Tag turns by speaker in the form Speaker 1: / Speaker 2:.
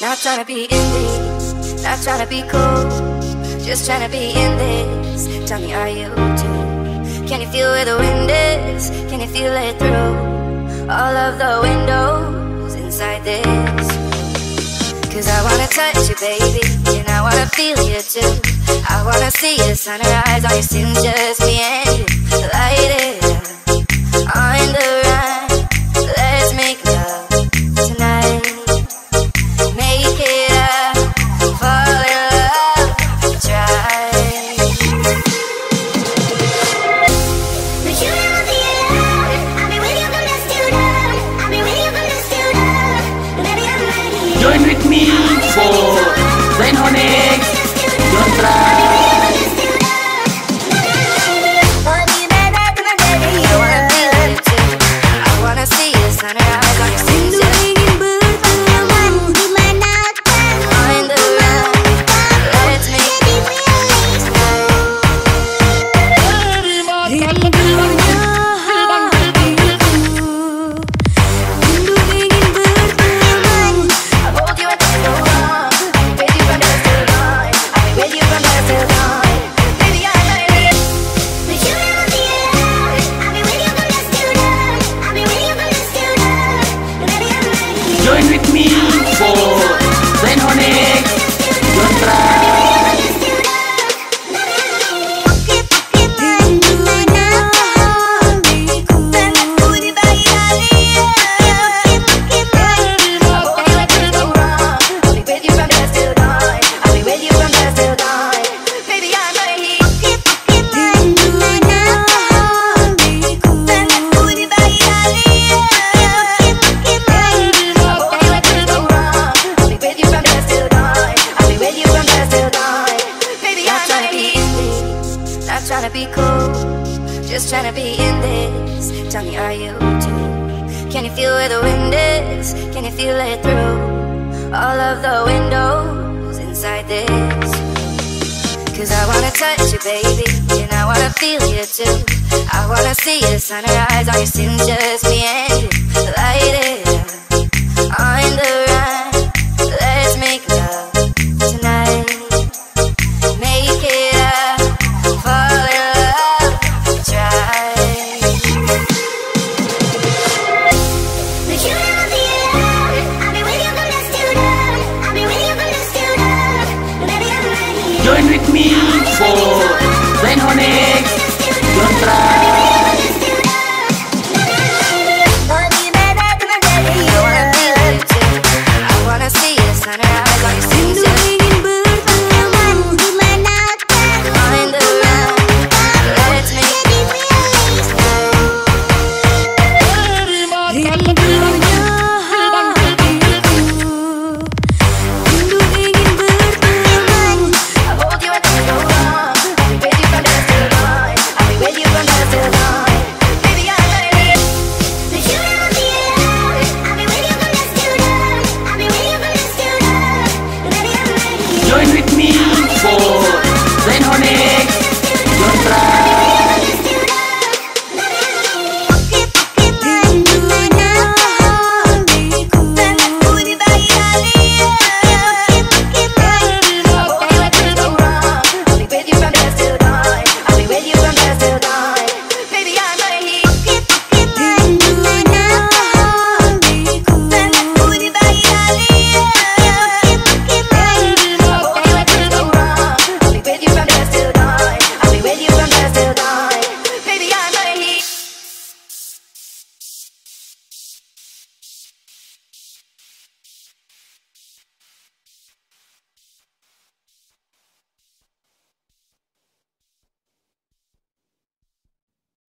Speaker 1: Not trying to be in this, not trying to be cool. Just trying to be in this. Tell me, are you too? Can you feel where the wind is? Can you feel it through all of the windows inside this? Cause I wanna touch you, baby, and I wanna feel you too. I wanna see the sunrise on your skin, just me and you. Light it trying to be cool, just trying to be in this. Tell me, are you too? Can you feel where the wind is? Can you feel it through all of the windows inside this? Cause I wanna touch you, baby, and I wanna feel you too. I wanna see the sunrise on your skin, just me and you. Light it